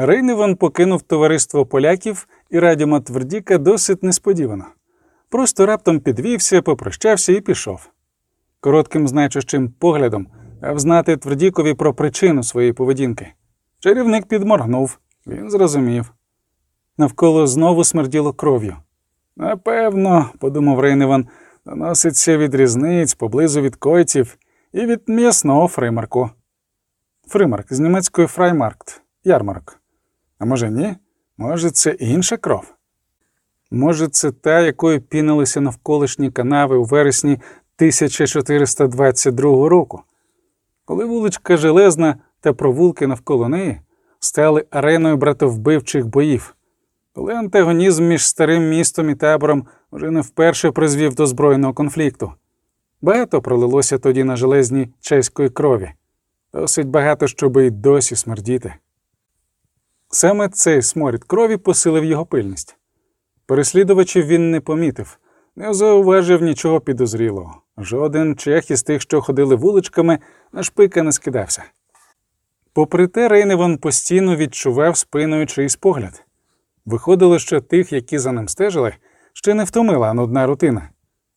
Рейневан покинув товариство поляків і Радіма Твердіка досить несподівано. Просто раптом підвівся, попрощався і пішов. Коротким значущим поглядом дав знати Твердікові про причину своєї поведінки. Чарівник підморгнув, він зрозумів. Навколо знову смерділо кров'ю. Напевно, подумав Рейневан, доноситься від різниць поблизу від койців і від м'ясного фримарку. Фримарк з німецької фраймаркт, ярмарок. А може ні? Може, це інша кров? Може, це та, якою пінилися навколишні канави у вересні 1422 року, коли вуличка Железна та провулки навколо неї стали ареною братовбивчих боїв, коли антагонізм між старим містом і табором вже не вперше призвів до збройного конфлікту. Багато пролилося тоді на железній чеської крові, досить багато, щоби й досі смердіти. Саме цей сморід крові посилив його пильність. Переслідувачів він не помітив, не зауважив нічого підозрілого. Жоден чех із тих, що ходили вуличками, на шпика не скидався. Попри те, Рейневан постійно відчував спиною чийсь погляд. Виходило, що тих, які за ним стежили, ще не втомила нудна рутина.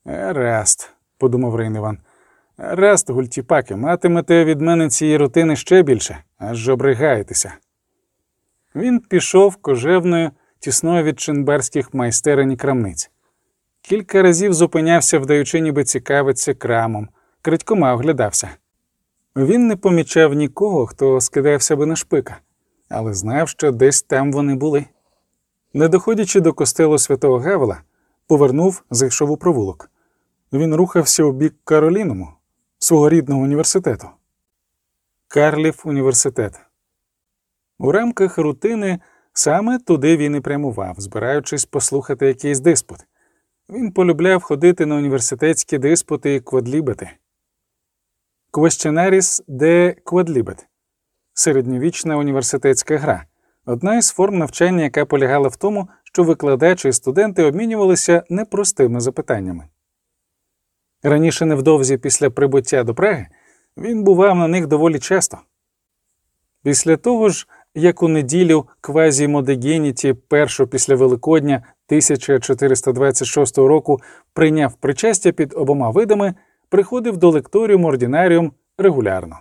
Раст, подумав Рейневан. Раст, гультіпаки, матимете від мене цієї рутини ще більше, аж обригаєтеся. Він пішов кожевною, тісною від чинберських майстерень і крамниць. Кілька разів зупинявся, вдаючи, ніби цікавиться крамом, крадькома оглядався. Він не помічав нікого, хто скидався би на шпика, але знав, що десь там вони були. Не доходячи до костелу святого Гавела, повернув, зайшов у провулок. Він рухався у бік Кароліному, свого рідного університету. Карлів університет. У рамках рутини саме туди він і прямував, збираючись послухати якийсь диспут. Він полюбляв ходити на університетські диспути і квадлібети. Questionaris de Quadlibet середньовічна університетська гра, одна із форм навчання, яка полягала в тому, що викладачі і студенти обмінювалися непростими запитаннями. Раніше невдовзі після прибуття до Праги він бував на них доволі часто. Після того ж, як у неділю квазі Модегеніті першу після Великодня 1426 року прийняв причастя під обома видами, приходив до лекторіум ординаріум регулярно.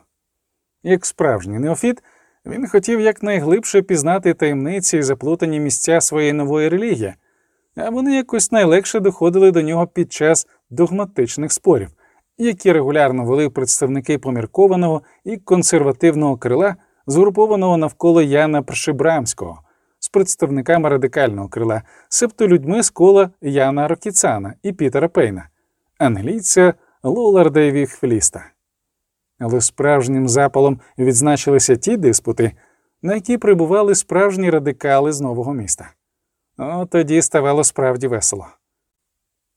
Як справжній неофіт, він хотів якнайглибше пізнати таємниці і заплутані місця своєї нової релігії, а вони якось найлегше доходили до нього під час догматичних спорів, які регулярно вели представники поміркованого і консервативного крила, згрупованого навколо Яна Пршибрамського, з представниками радикального крила, себто людьми з кола Яна Рокіцана і Пітера Пейна, англійця Лоларда і Віхфліста. Але справжнім запалом відзначилися ті диспути, на які прибували справжні радикали з нового міста. О, тоді ставало справді весело.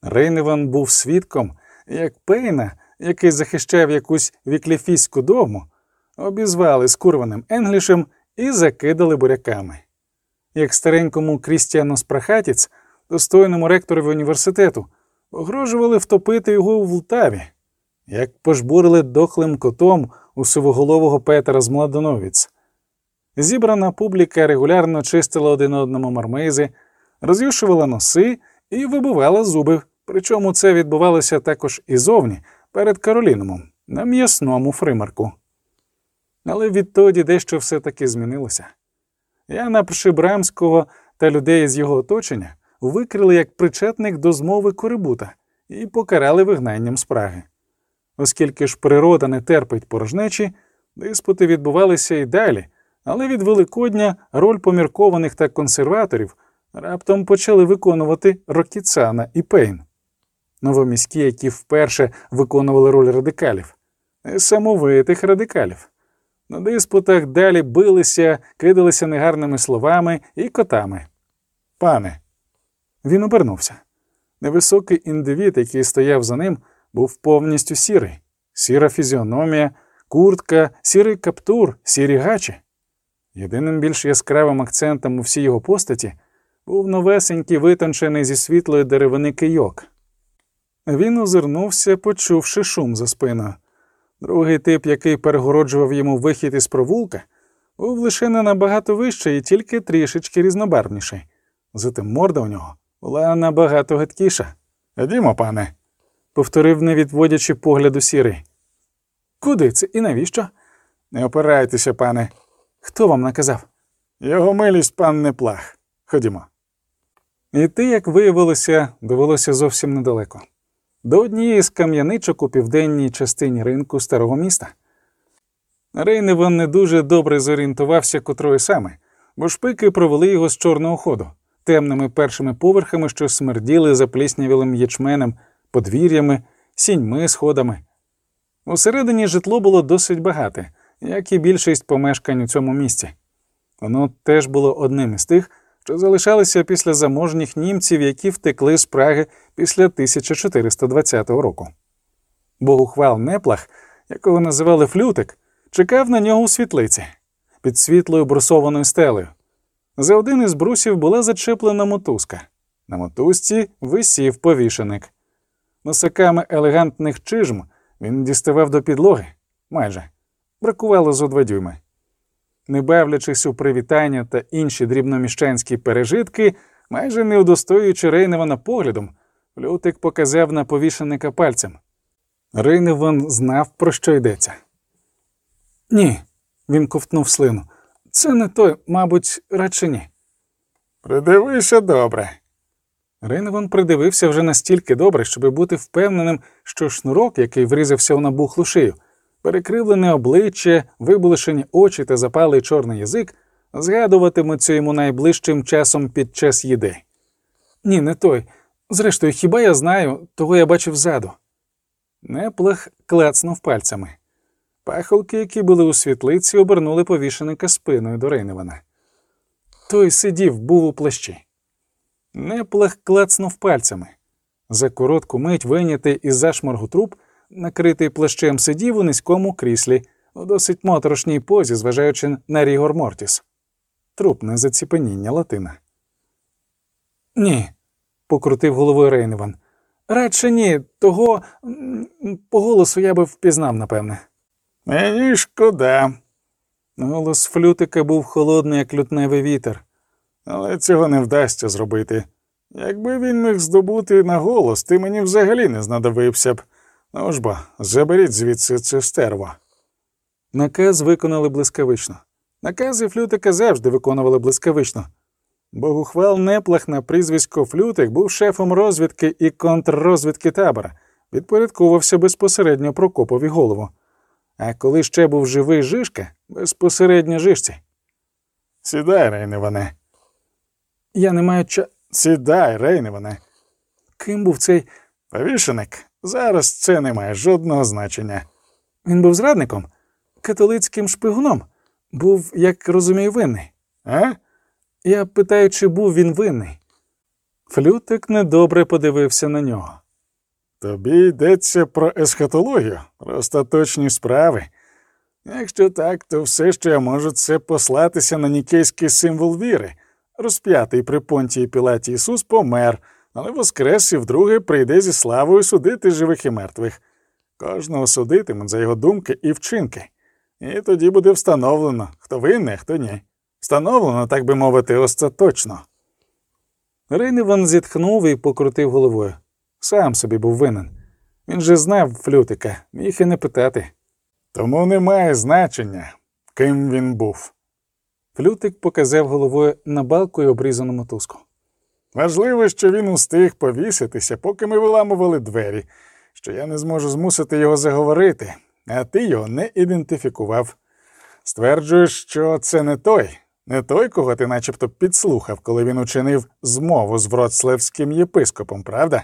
Рейневан був свідком, як Пейна, який захищав якусь вікліфійську дому, обізвали скурваним енглішем і закидали буряками. Як старенькому Крістіану Спрахатіць, достойному ректорові університету, погрожували втопити його у Влтаві, як пожбурили дохлим котом у сивоголового Петера з Младоновіць. Зібрана публіка регулярно чистила один одному мармизи, роз'юшувала носи і вибивала зуби, причому це відбувалося також і зовні, перед Каролінумом, на м'ясному фримарку. Але відтоді дещо все таки змінилося. Яна Пшибрамського та людей з його оточення викрили як причетник до змови Корибута і покарали вигнанням з Праги. Оскільки ж природа не терпить порожнечі, диспути відбувалися і далі, але від Великодня роль поміркованих та консерваторів раптом почали виконувати Рокіцана і Пейн, новоміські, які вперше виконували роль радикалів, самовитих радикалів. На диспутах далі билися, кидалися негарними словами і котами. Пане, він обернувся. Невисокий індивід, який стояв за ним, був повністю сірий, сіра фізіономія, куртка, сірий каптур, сірі гачі. Єдиним більш яскравим акцентом у всій його постаті був новесенький витончений зі світлої деревини кийок. Він озирнувся, почувши шум за спиною. Другий тип, який перегороджував йому вихід із провулка, був лише не набагато вищий і тільки трішечки різнобарвніший. Зате морда у нього була набагато гидкіша. Ходімо, пане, повторив, не відводячи погляду сірий. Куди це і навіщо? Не опирайтеся, пане. Хто вам наказав? Його милість пан Неплах. Ходімо. Іти, як виявилося, довелося зовсім недалеко. До однієї з кам'яничок у південній частині ринку старого міста. Рейневан не дуже добре зорієнтувався, котрої саме, бо шпики провели його з чорного ходу, темними першими поверхами, що смерділи запліснявілим ячменем, подвір'ями, сіньми, сходами. Усередині житло було досить багате, як і більшість помешкань у цьому місці. Воно теж було одним із тих, що залишалися після заможніх німців, які втекли з Праги після 1420 року. Богухвал Неплах, якого називали Флютик, чекав на нього у світлиці під світлою брусованою стелею. За один із брусів була зачеплена мотузка. На мотузці висів повішеник. Носаками елегантних чижм він діставав до підлоги майже бракувало зо два дюйми. Не бавлячись у привітання та інші дрібноміщанські пережитки, майже не удостоюючи Рейневана поглядом, Лютик показав на повішеника пальцем. Рейневан знав, про що йдеться. Ні, він ковтнув слину. Це не той, мабуть, радше ні. Придивися добре. Рейневан придивився вже настільки добре, щоб бути впевненим, що шнурок, який врізався у набухлу шию, перекривлене обличчя, вибулишені очі та запалий чорний язик згадуватимуться йому найближчим часом під час їди. Ні, не той. Зрештою, хіба я знаю, того я бачив ззаду. Неплах клацнув пальцями. Пахолки, які були у світлиці, обернули повішеника спиною до Рейневана. Той сидів, був у плащі. Неплах клацнув пальцями. За коротку мить вийнятий із зашморгу труп накритий плащем сидів у низькому кріслі, у досить моторошній позі, зважаючи на Рігор Мортіс. Трупне заціпеніння латина. Ні, покрутив головою Рейневан. Радше ні, того по голосу я би впізнав, напевне. Мені шкода. Голос флютика був холодний, як лютневий вітер, але цього не вдасться зробити. Якби він міг здобути на голос, ти мені взагалі не знадобився б. Ну ж бо, заберіть звідси це стерво. Наказ виконали блискавично. Накази флютика завжди виконували блискавично. Богухвал Неплах на прізвисько Флютик був шефом розвідки і контррозвідки табора, підпорядковувався безпосередньо Прокопові голову. А коли ще був живий Жишка, безпосередньо Жишці. Сідай, Рейневане. Я не маю ча. Сідай, Рейневане. Ким був цей повішеник? Зараз це не має жодного значення. Він був зрадником, католицьким шпигуном, був, як розумію, винний. А? Я питаю, чи був він винний. Флютик недобре подивився на нього. Тобі йдеться про есхатологію, про остаточні справи. Якщо так, то все, що я можу, це послатися на нікейський символ віри. Розп'ятий при понтії Пілаті Ісус помер але воскрес і вдруге прийде зі славою судити живих і мертвих. Кожного судитимуть за його думки і вчинки. І тоді буде встановлено, хто винний, хто ні. Встановлено, так би мовити, остаточно. Рейневан зітхнув і покрутив головою. Сам собі був винен. Він же знав флютика, міг і не питати. Тому немає значення, ким він був. Флютик показав головою на балку і обрізану мотузку. Важливо, що він устиг повіситися, поки ми виламували двері, що я не зможу змусити його заговорити, а ти його не ідентифікував. Стверджуєш, що це не той, не той, кого ти начебто підслухав, коли він учинив змову з вроцлевським єпископом, правда?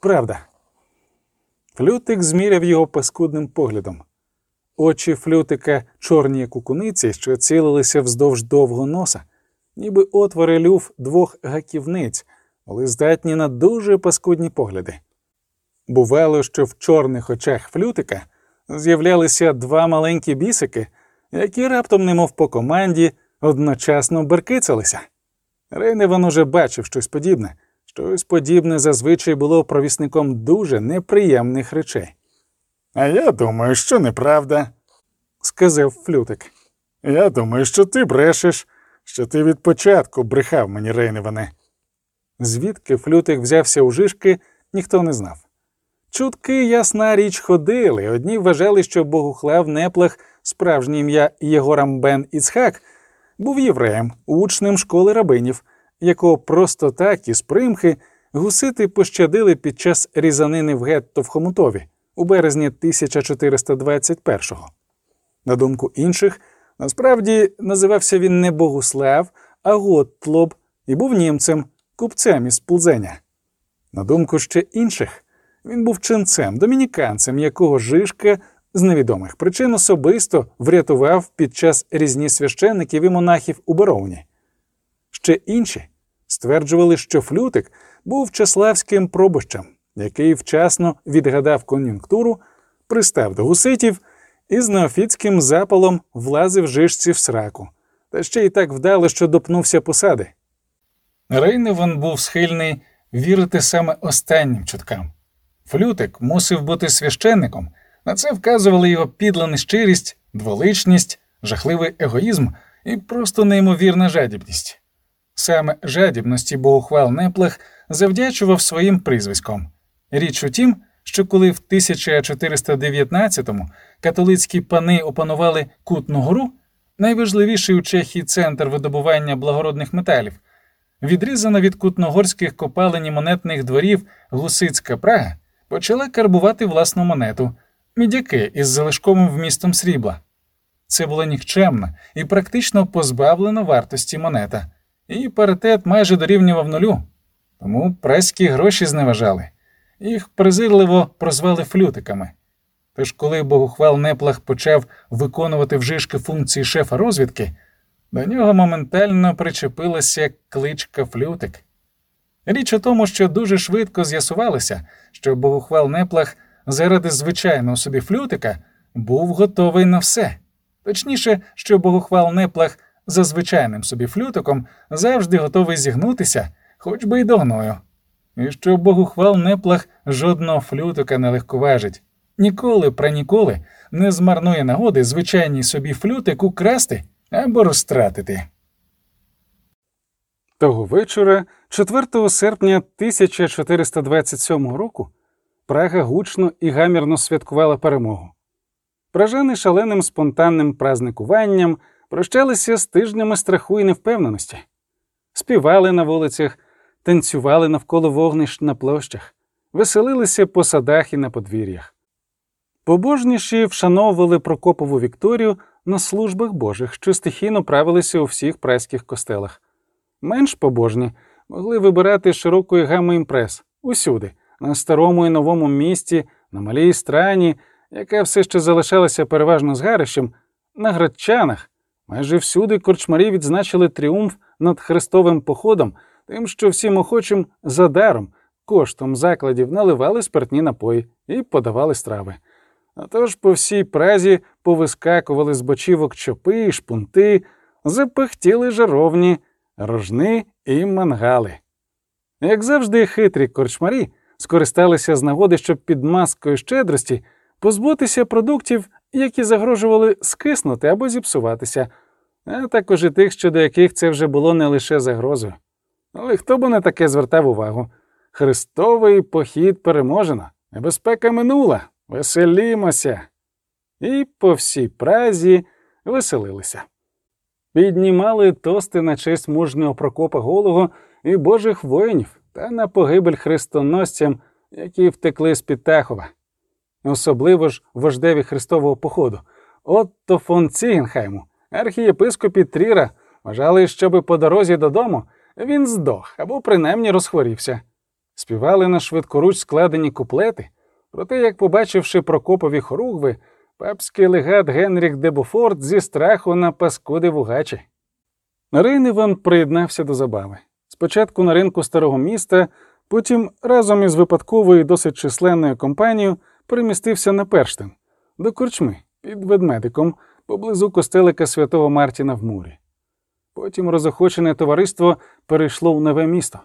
Правда. Флютик зміряв його паскудним поглядом. Очі флютика чорні як куниці, що цілилися вздовж довго носа ніби отвори люф двох гаківниць, були здатні на дуже паскудні погляди. Бувало, що в чорних очах флютика з'являлися два маленькі бісики, які раптом, немов по команді, одночасно беркицалися. Рейневан уже бачив щось подібне, щось подібне зазвичай було провісником дуже неприємних речей. А я думаю, що неправда, сказав флютик. Я думаю, що ти брешеш, що ти від початку брехав мені, Рейневане. Звідки флютик взявся у жишки, ніхто не знав. Чутки, ясна річ, ходили. Одні вважали, що Богухлав Неплах, справжнє ім'я Єгорам Бен Іцхак, був євреєм, учнем школи рабинів, якого просто так із примхи гусити пощадили під час різанини в гетто в Хомутові у березні 1421-го. На думку інших, насправді називався він не Богуслав, а Готтлоб і був німцем, купцем із Плзеня. На думку ще інших, він був ченцем, домініканцем, якого Жишка з невідомих причин особисто врятував під час різні священників і монахів у Боровні. Ще інші стверджували, що Флютик був чеславським пробищем, який вчасно відгадав кон'юнктуру, пристав до гуситів і з неофітським запалом влазив жишці в сраку, та ще й так вдало, що допнувся посади. Рейневан був схильний вірити саме останнім чуткам. Флютик мусив бути священником, на це вказували його підла нещирість, дволичність, жахливий егоїзм і просто неймовірна жадібність. Саме жадібності Богохвал Неплех завдячував своїм прізвиськом. Річ у тім, що коли в 1419-му католицькі пани опанували Кутну гору, найважливіший у Чехії центр видобування благородних металів, відрізана від кутногорських копалень і монетних дворів гусицька Прага почала карбувати власну монету мідяки із залишковим вмістом срібла. Це була нікчемна і практично позбавлена вартості монета, і паритет майже дорівнював нулю, тому преські гроші зневажали, їх презирливо прозвали флютиками. Тож, коли Богохвал Неплах почав виконувати вжишки функції шефа розвідки, до нього моментально причепилася кличка Флютик. Річ у тому, що дуже швидко з'ясувалося, що Богохвал Неплах заради звичайного собі флютика був готовий на все. Точніше, що Богохвал Неплах за звичайним собі флютиком завжди готовий зігнутися, хоч би й до гною. І що Богохвал Неплах жодного флютика не легковажить, ніколи праніколи не змарнує нагоди звичайній собі флютик украсти або розтратити. Того вечора, 4 серпня 1427 року, Прага гучно і гамірно святкувала перемогу. Пражани шаленим спонтанним празникуванням прощалися з тижнями страху і невпевненості, співали на вулицях, танцювали навколо вогнищ на площах, веселилися по садах і на подвір'ях. Побожніші вшановували Прокопову Вікторію на службах Божих, що стихійно правилися у всіх праських костелах. Менш побожні могли вибирати широкої гами імпрес усюди на старому і новому місті, на малій страні, яка все ще залишалася переважно згарищем, на градчанах, майже всюди корчмарі відзначили тріумф над хрестовим походом, тим, що всім охочим за даром, коштом закладів наливали спиртні напої і подавали страви. А тож по всій празі повискакували з бочівок чопи, шпунти, запихтіли жаровні, рожни і мангали. Як завжди, хитрі корчмарі скористалися з нагоди, щоб під маскою щедрості позбутися продуктів, які загрожували скиснути або зіпсуватися, а також і тих, щодо яких це вже було не лише загрозою. Але хто б не таке звертав увагу? Христовий похід переможено, небезпека минула, веселімося. І по всій празі веселилися. Піднімали тости на честь мужнього Прокопа Голого і божих воїнів та на погибель хрестоносцям, які втекли з під Техова. особливо ж вождеві Христового походу. Отто фон Цігенхайму, архієпископі Тріра, вважали, щоби по дорозі додому він здох або принаймні розхворівся. Співали на швидкоруч складені куплети, проте, як побачивши Прокопові хоругви, папський легат Генріх де Буфорт зі страху на паскуди вугачі. Рейневан приєднався до забави. Спочатку на ринку старого міста, потім разом із випадковою досить численною компанією перемістився на Перштин, до корчми під ведмедиком поблизу костелика святого Мартіна в Мурі. Потім розохочене товариство перейшло в нове місто.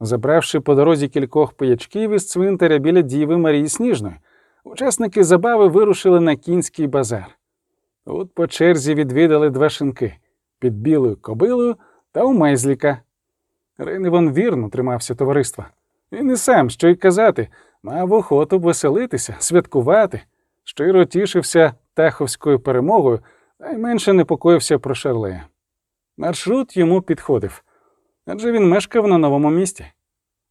Забравши по дорозі кількох пиячків із цвинтаря біля Діви Марії Сніжної, учасники забави вирушили на кінський базар. От по черзі відвідали два шинки під білою кобилою та у Мезліка. Рейневан вірно тримався товариства. Він і сам, що й казати, мав охоту веселитися, святкувати, щиро тішився таховською перемогою, та й менше непокоївся про Шарлея. Маршрут йому підходив, адже він мешкав на новому місті,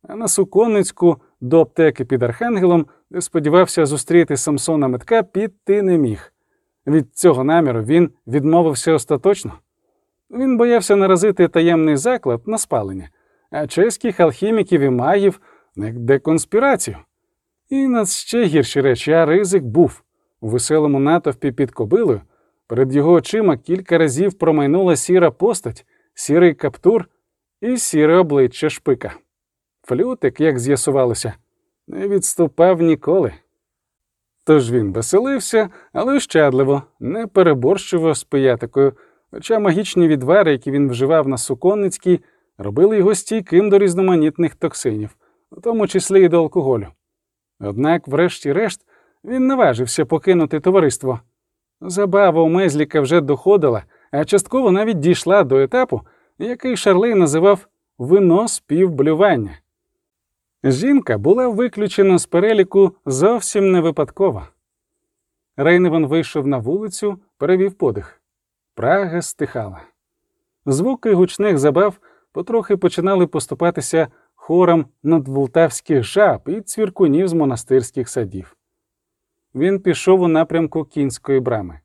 а на Суконницьку до аптеки під Архангелом, де сподівався зустріти Самсона Метка, піти не міг. Від цього наміру він відмовився остаточно. Він боявся наразити таємний заклад на спалення, а чеських алхіміків і магів на деконспірацію. І на ще гірші речі, а ризик був. У веселому натовпі під кобилою перед його очима кілька разів промайнула сіра постать, сірий каптур і сіре обличчя шпика. Флютик, як з'ясувалося, не відступав ніколи. Тож він веселився, але ощадливо, не переборщував з пиятикою, хоча магічні відвари, які він вживав на Суконницькій, робили його стійким до різноманітних токсинів, у тому числі і до алкоголю. Однак, врешті-решт, він наважився покинути товариство. Забава у Мезліка вже доходила, а частково навіть дійшла до етапу, який Шарлей називав вино співблювання. Жінка була виключена з переліку зовсім не випадково. Рейневан вийшов на вулицю, перевів подих. Прага стихала. Звуки гучних забав потрохи починали поступатися хором надволтавських жаб і цвіркунів з монастирських садів. Він пішов у напрямку кінської брами.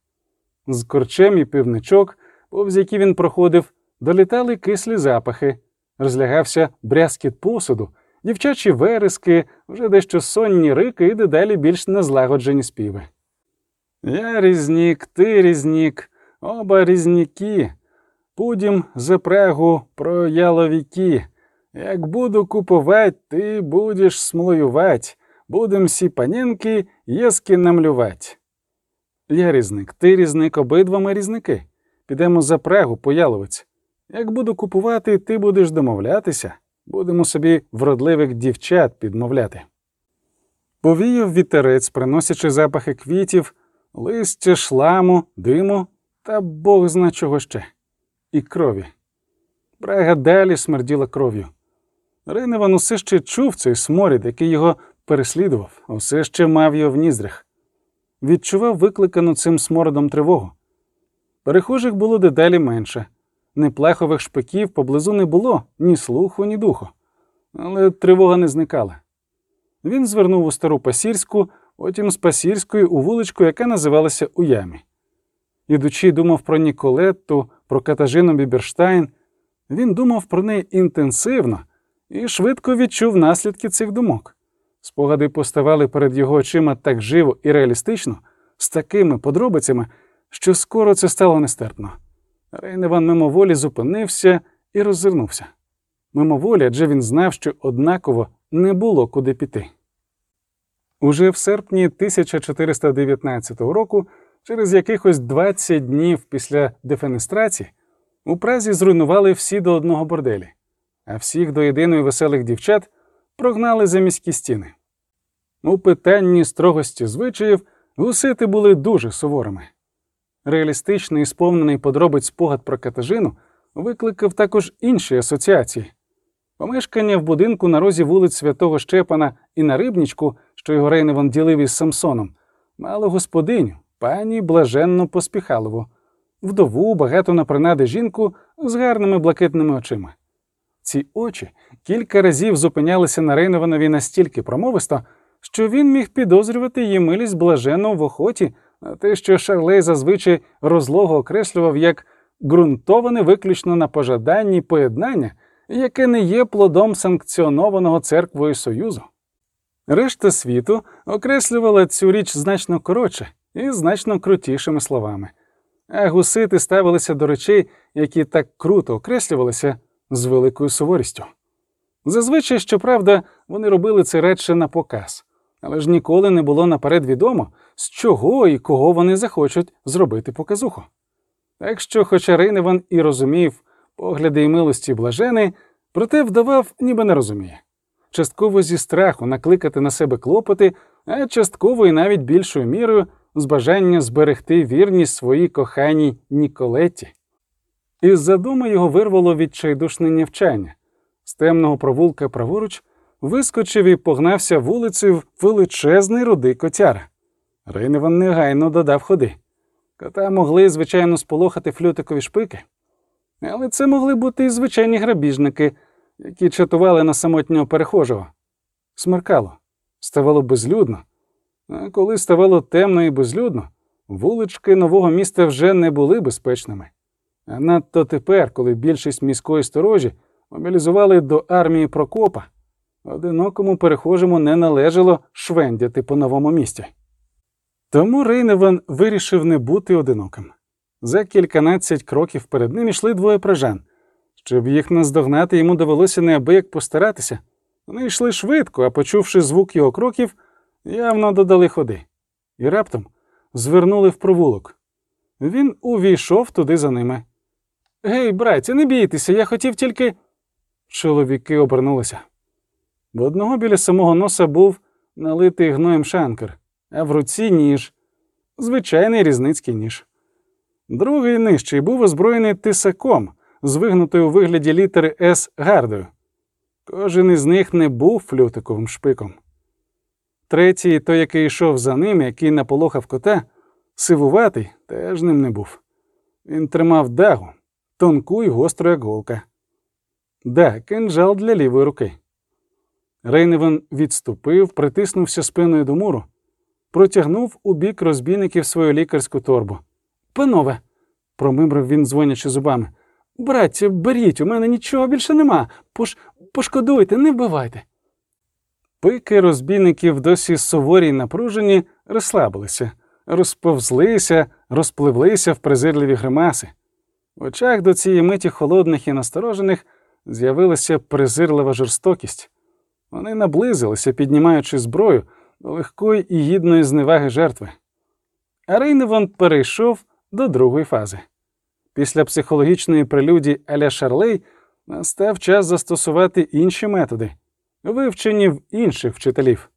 З корчем і пивничок, повз які він проходив, долітали кислі запахи, розлягався брязкіт посуду, дівчачі верески, вже дещо сонні рики і дедалі більш незлагоджені співи. Я різнік, ти різнік, оба різніки, пудім за прагу про яловіки. Як буду купувати, ти будеш смлоювать, будем сі паненки єски намлювать. Я різник, ти різник, обидва ми різники. Підемо за прагу по яловиць. Як буду купувати, ти будеш домовлятися, будемо собі вродливих дівчат підмовляти. Повіяв вітерець, приносячи запахи квітів, листя, шламу, диму та бог зна чого ще, і крові. Прага далі смерділа кров'ю. Рейневан усе ще чув цей сморід, який його переслідував, усе ще мав його в ніздрях. Відчував викликану цим смородом тривогу. Перехожих було дедалі менше, неплахових шпиків поблизу не було ні слуху, ні духу, але тривога не зникала. Він звернув у стару пасірську, потім з пасірської у вуличку, яка називалася Уямі. Ідучи, думав про Ніколетту, про Катажину Біберштайн. Він думав про неї інтенсивно і швидко відчув наслідки цих думок. Спогади поставали перед його очима так живо і реалістично, з такими подробицями, що скоро це стало нестерпно. Рейневан мимоволі зупинився і роззирнувся. Мимоволі, адже він знав, що однаково не було куди піти. Уже в серпні 1419 року, через якихось 20 днів після дефенестрації, у Празі зруйнували всі до одного борделі, а всіх до єдиної веселих дівчат прогнали за міські стіни. У питанні строгості звичаїв гусити були дуже суворими. Реалістичний і сповнений подробиць спогад про катажину викликав також інші асоціації. Помешкання в будинку на розі вулиць Святого Щепана і на Рибнічку, що його Рейневан ділив із Самсоном, мало господиню, пані блаженну Поспіхалову, вдову, багато на принади жінку з гарними блакитними очима. Ці очі кілька разів зупинялися на Рейнованові настільки промовисто, що він міг підозрювати її милість блаженно в охоті те, що Шарлей зазвичай розлого окреслював як ґрунтоване виключно на пожаданні поєднання, яке не є плодом санкціонованого церквою Союзу. Решта світу окреслювала цю річ значно коротше і значно крутішими словами, а гусити ставилися до речей, які так круто окреслювалися з великою суворістю. Зазвичай, щоправда, вони робили це радше на показ, але ж ніколи не було наперед відомо, з чого і кого вони захочуть зробити показуху. Так що, хоча Рейневан і розумів погляди й милості блажени, проте вдавав, ніби не розуміє. Частково зі страху накликати на себе клопоти, а частково і навіть більшою мірою з бажання зберегти вірність своїй коханій Ніколетті. Із задуми його вирвало відчайдушне нявчання. З темного провулка праворуч вискочив і погнався вулицею величезний рудий котяр. Рейневан негайно додав ходи. Кота могли, звичайно, сполохати флютикові шпики, але це могли бути і звичайні грабіжники, які чатували на самотнього перехожого. Смеркало, ставало безлюдно, а коли ставало темно і безлюдно, вулички нового міста вже не були безпечними. А надто тепер, коли більшість міської сторожі мобілізували до армії Прокопа, одинокому перехожому не належало швендяти по новому місті. Тому Рейневан вирішив не бути одиноким. За кільканадцять кроків перед ним йшли двоє пражан. Щоб їх наздогнати, йому довелося неабияк постаратися. Вони йшли швидко, а почувши звук його кроків, явно додали ходи. І раптом звернули в провулок. Він увійшов туди за ними. Гей, братці, не бійтеся, я хотів тільки. Чоловіки обернулися. В одного біля самого носа був налитий гноєм шанкер, а в руці ніж, звичайний різницький ніж. Другий нижчий був озброєний тисаком, з вигнутою у вигляді літери С гардою. Кожен із них не був флютиковим шпиком. Третій, той, який йшов за ним, який наполохав кота, сивуватий, теж ним не був. Він тримав дагу, тонку й гостру як голка. Да, кинжал для лівої руки. Рейневан відступив, притиснувся спиною до муру, протягнув у бік розбійників свою лікарську торбу. Панове, промимрив він, дзвонячи зубами. Браття, беріть, у мене нічого більше нема. Пош... Пошкодуйте, не вбивайте. Пики розбійників досі суворі й напружені, розслабилися, розповзлися, розпливлися в презирливі гримаси. В очах до цієї миті холодних і насторожених з'явилася презирлива жорстокість. Вони наблизилися, піднімаючи зброю легкої і гідної зневаги жертви. А Рейневан перейшов до другої фази. Після психологічної прелюдії Аля Шарлей настав час застосувати інші методи, вивчені в інших вчителів.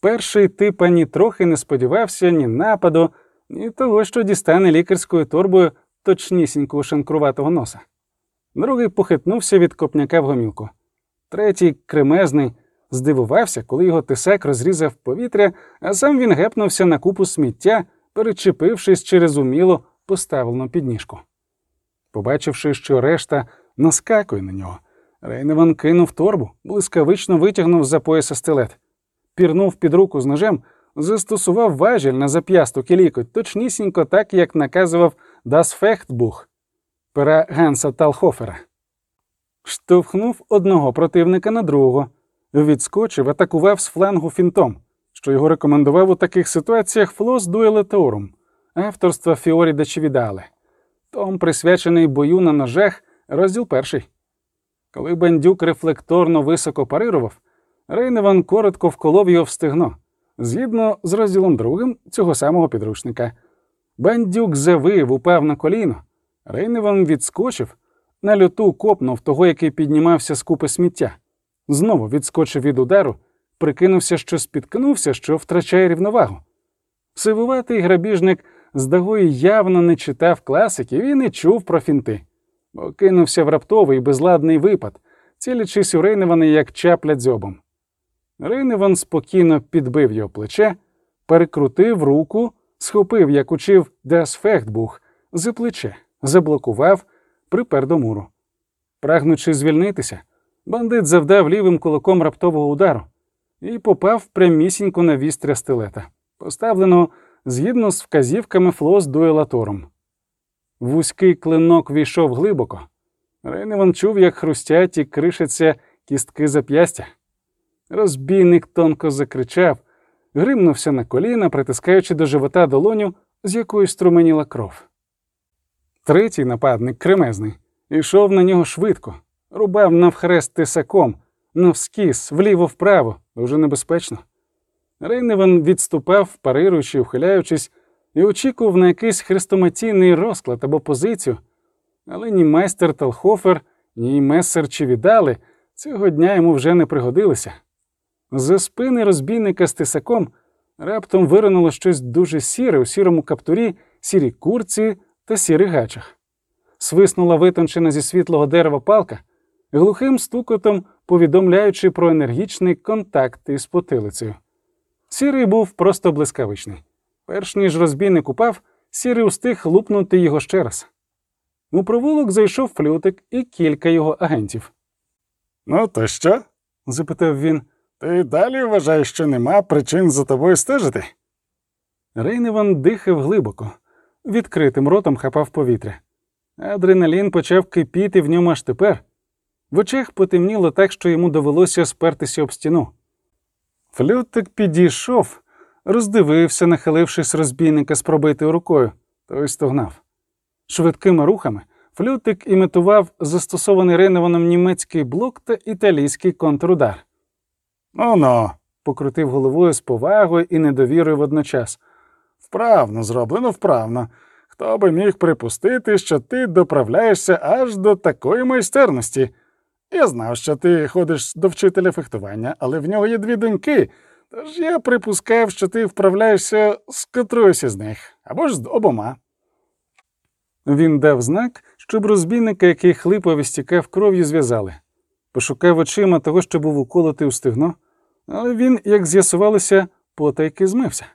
Перший тип ані трохи не сподівався ні нападу, ні того, що дістане лікарською торбою точнісінького шанкруватого носа. Другий похитнувся від копняка в гомілку. Третій, кремезний, здивувався, коли його тисак розрізав повітря, а сам він гепнувся на купу сміття, перечепившись через уміло поставлену підніжку. Побачивши, що решта наскакує на нього, Рейневан кинув торбу, блискавично витягнув за пояса стилет, пірнув під руку з ножем, застосував важіль на зап'ясток і лікоть, точнісінько так, як наказував Fechtbuch пера Ганса Талхофера. Штовхнув одного противника на другого, відскочив, атакував з флангу фінтом, що його рекомендував у таких ситуаціях Флос Дуелеторум, авторства Фіорі Дачевідале. Том присвячений бою на ножах, розділ перший. Коли бандюк рефлекторно високо парирував, Рейневан коротко вколов його в стегно, згідно з розділом другим цього самого підручника. Бандюк завив, упав на коліно. Рейневан відскочив, на люту копнув того, який піднімався з купи сміття. Знову відскочив від удару, прикинувся, що спіткнувся, що втрачає рівновагу. Сивуватий грабіжник з дагою явно не читав класиків і не чув про фінти, бо кинувся в раптовий безладний випад, цілячись у Рейневана як чапля дзьобом. Рейневан спокійно підбив його плече, перекрутив руку, схопив, як учив Десфехтбух, за плече, заблокував, припер до муру. Прагнучи звільнитися, бандит завдав лівим кулаком раптового удару і попав прямісінько на вістря стилета, поставленого згідно з вказівками флос дуелатором. Вузький клинок війшов глибоко. Рейневан чув, як хрустять і кришаться кістки зап'ястя. Розбійник тонко закричав, гримнувся на коліна, притискаючи до живота долоню, з якої струменіла кров. Третій нападник, кремезний, йшов на нього швидко, рубав навхрест тисаком, навскіз, вліво вправо, дуже небезпечно. Рейневан відступав, парируючи, вхиляючись, і очікував на якийсь хрестоматійний розклад або позицію, але ні майстер Талхофер, ні месер чи віддали цього дня йому вже не пригодилися. За спини розбійника з тисаком Раптом виринуло щось дуже сіре у сірому каптурі, сірій курці та сірих гачах. Свиснула витончена зі світлого дерева палка, глухим стукотом повідомляючи про енергічний контакт із потилицею. Сірий був просто блискавичний. Перш ніж розбійник упав, сірий устиг лупнути його ще раз. У провулок зайшов флютик і кілька його агентів. Ну, то що? запитав він. Ти далі вважаєш, що нема причин за тобою стежити? Рейневан дихав глибоко, відкритим ротом хапав повітря. Адреналін почав кипіти в ньому аж тепер. В очах потемніло так, що йому довелося спертися об стіну. Флютик підійшов, роздивився, нахилившись розбійника з пробитою рукою, той стогнав. Швидкими рухами флютик імітував застосований Рейневаном німецький блок та італійський контрудар. Ну ну, Покрутив головою з повагою і недовірою водночас. вправно зроблено, вправно. Хто би міг припустити, що ти доправляєшся аж до такої майстерності? Я знав, що ти ходиш до вчителя фехтування, але в нього є дві доньки, тож я припускав, що ти вправляєшся з котроюсь із них, або ж з обома. Він дав знак, щоб розбійника, який хлипав і стікав кров'ю, зв'язали. Пошукав очима того, що був уколотий у стегно, але він, як з'ясувалося, потайки змився.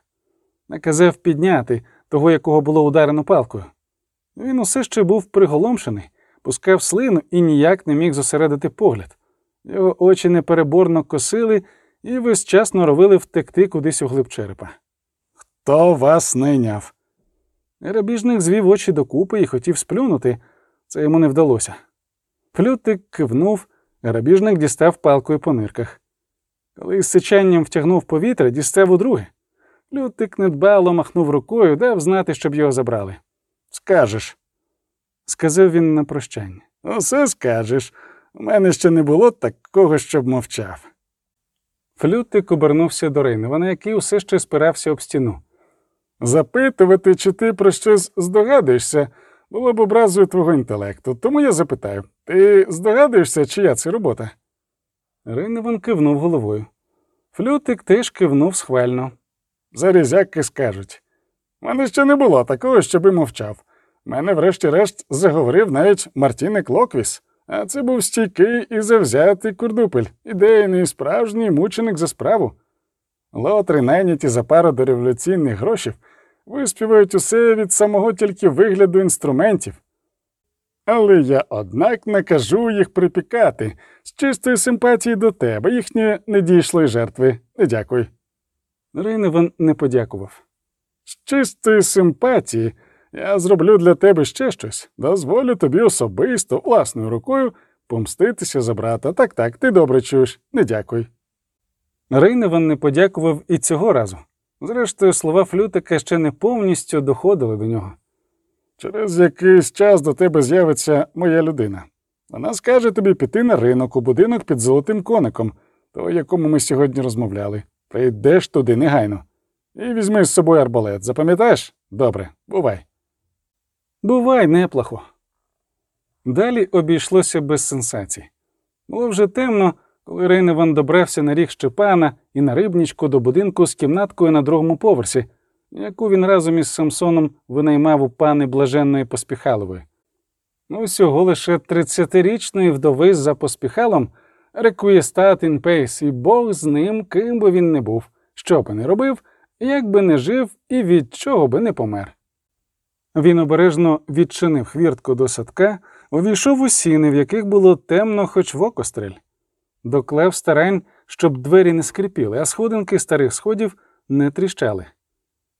Наказав підняти того, якого було ударено палкою. Він усе ще був приголомшений, пускав слину і ніяк не міг зосередити погляд. Його очі непереборно косили і весь час норовили втекти кудись у глиб черепа. Хто вас найняв? Грабіжник звів очі докупи і хотів сплюнути, це йому не вдалося. Плютик кивнув, грабіжник дістав палкою по нирках. Коли з сичанням втягнув повітря, дістав удруге. Плютик недбало махнув рукою, дав знати, щоб його забрали. Скажеш. Сказав він на прощання. Усе скажеш. У мене ще не було такого, щоб мовчав. Флютик обернувся до Рейневана, який усе ще спирався об стіну. Запитувати, чи ти про щось здогадуєшся, було б образою твого інтелекту. Тому я запитаю: ти здогадуєшся, чия це робота? Рейневан кивнув головою. Флютик теж кивнув схвально. Зарізяки скажуть. У мене ще не було такого, щоби мовчав. Мене, врешті-решт, заговорив навіть Мартіник Локвіс, а це був стійкий і завзятий курдупель, ідейний справжній мученик за справу. Лотри, найняті за пару дореволюційних грошів, виспівають усе від самого тільки вигляду інструментів. Але я, однак, накажу їх припікати з чистої симпатії до тебе, їхньої недійшлої жертви. Не дякуй. Рейневан не подякував. З чистої симпатії я зроблю для тебе ще щось, дозволю тобі особисто, власною рукою, помститися за брата. Так так, ти добре чуєш, не дякуй. Рейневан не подякував і цього разу. Зрештою, слова флютика ще не повністю доходили до нього. Через якийсь час до тебе з'явиться моя людина. Вона скаже тобі піти на ринок у будинок під золотим коником, то якому ми сьогодні розмовляли. Прийдеш туди негайно. І візьми з собою арбалет. Запам'ятаєш? Добре, бувай. Бувай, неплохо. Далі обійшлося без сенсацій. Було вже темно, коли Рейневан добрався на ріг Щепана і На Рибнічку до будинку з кімнаткою на другому поверсі, яку він разом із Самсоном винаймав у пани Блаженної Поспіхалової. Ну, всього лише 30-річної вдови за поспіхалом requiescat in pace, і Бог з ним, ким би він не був, що би не робив, як би не жив і від чого би не помер. Він обережно відчинив хвіртку до садка, увійшов у сіни, в яких було темно, хоч в окострель. Доклев старань, щоб двері не скрипіли, а сходинки старих сходів не тріщали.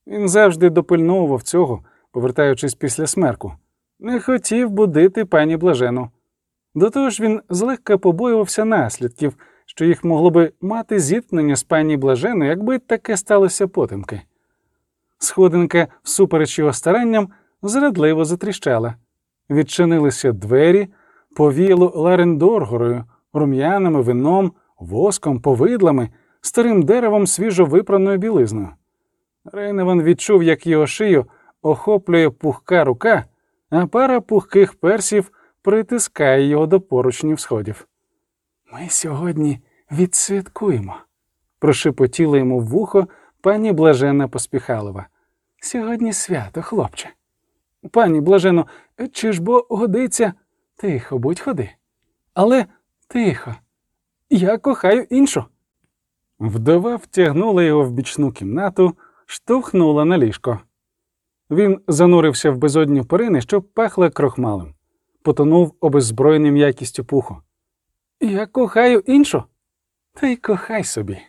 Він завжди допильновував цього, повертаючись після смерку. Не хотів будити пані Блажену. До того ж він злегка побоювався наслідків, що їх могло би мати зіткнення з пані Блаженою, якби таке сталося потемки. Сходинка, всупереч його старанням, зрадливо затріщала. Відчинилися двері, повіяло ларендоргорою, рум'янами, вином, воском, повидлами, старим деревом свіжо випраною білизною. Рейневан відчув, як його шию охоплює пухка рука, а пара пухких персів притискає його до поручнів сходів. Ми сьогодні відсвяткуємо, прошепотіло йому в вухо пані Блажена Поспіхалова. Сьогодні свято, хлопче. Пані Блажено, чи ж бо годиться? Тихо, будь ходи. Але тихо. Я кохаю іншу. Вдова втягнула його в бічну кімнату, штовхнула на ліжко. Він занурився в безодню перини, що пахла крохмалем, потонув обеззброєним якістю пуху. Я кохаю іншу. Та й кохай собі.